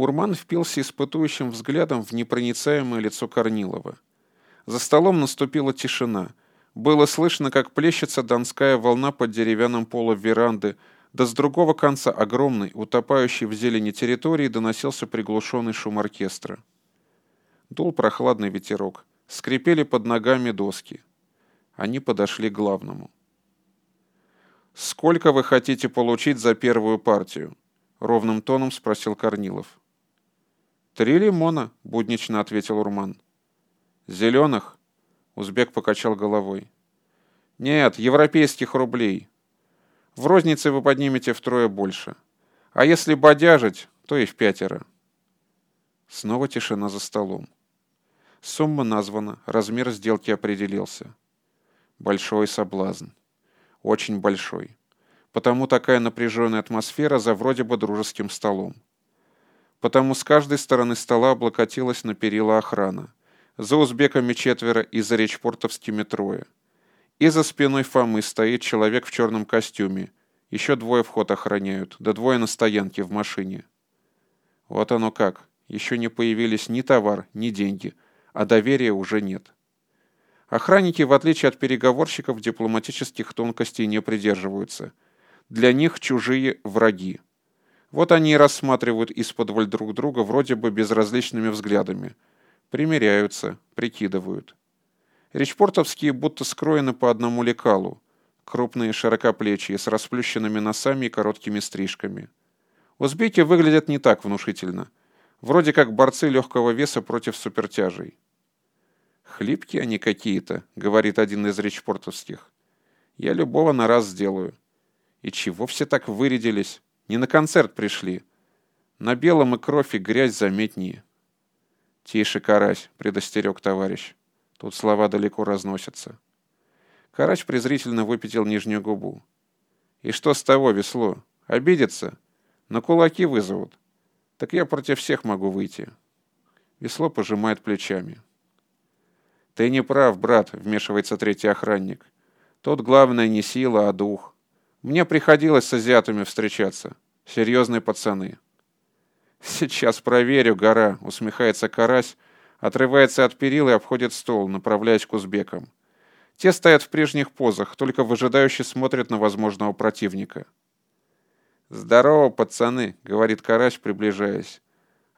Урман впился испытующим взглядом в непроницаемое лицо Корнилова. За столом наступила тишина. Было слышно, как плещется донская волна под деревянным полом веранды, да с другого конца огромной, утопающей в зелени территории доносился приглушенный шум оркестра. Дул прохладный ветерок. Скрипели под ногами доски. Они подошли к главному. «Сколько вы хотите получить за первую партию?» — ровным тоном спросил Корнилов. «Три лимона», — буднично ответил Урман. «Зеленых?» — узбек покачал головой. «Нет, европейских рублей. В рознице вы поднимете втрое больше. А если бодяжить, то и в пятеро». Снова тишина за столом. Сумма названа, размер сделки определился. Большой соблазн. Очень большой. Потому такая напряженная атмосфера за вроде бы дружеским столом потому с каждой стороны стола облокотилась на перила охрана. За узбеками четверо и за речпортовскими трое. И за спиной Фомы стоит человек в черном костюме. Еще двое вход охраняют, да двое на стоянке в машине. Вот оно как. Еще не появились ни товар, ни деньги, а доверия уже нет. Охранники, в отличие от переговорщиков, дипломатических тонкостей не придерживаются. Для них чужие враги. Вот они и рассматривают из-под друг друга вроде бы безразличными взглядами. Примеряются, прикидывают. Речпортовские будто скроены по одному лекалу. Крупные широкоплечие, с расплющенными носами и короткими стрижками. Узбеки выглядят не так внушительно. Вроде как борцы легкого веса против супертяжей. «Хлипкие они какие-то», — говорит один из речпортовских. «Я любого на раз сделаю». «И чего все так вырядились?» Не на концерт пришли. На белом и кровь, и грязь заметнее. «Тише, карась», — предостерег товарищ. Тут слова далеко разносятся. Карач презрительно выпятил нижнюю губу. «И что с того, весло? Обидится? На кулаки вызовут. Так я против всех могу выйти». Весло пожимает плечами. «Ты не прав, брат», — вмешивается третий охранник. «Тут главное не сила, а дух. Мне приходилось с азиатами встречаться. Серьезные пацаны. «Сейчас проверю, гора», — усмехается карась, отрывается от перил и обходит стол, направляясь к узбекам. Те стоят в прежних позах, только выжидающе смотрят на возможного противника. «Здорово, пацаны», — говорит карась, приближаясь.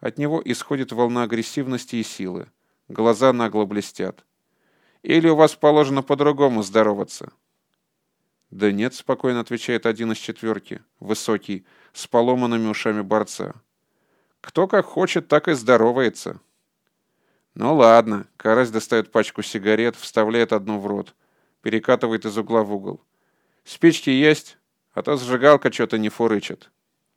От него исходит волна агрессивности и силы. Глаза нагло блестят. «Или у вас положено по-другому здороваться?» «Да нет», — спокойно отвечает один из четверки, высокий, с поломанными ушами борца. «Кто как хочет, так и здоровается». «Ну ладно», — Карась достает пачку сигарет, вставляет одну в рот, перекатывает из угла в угол. «Спички есть, а то зажигалка что-то не фурычит».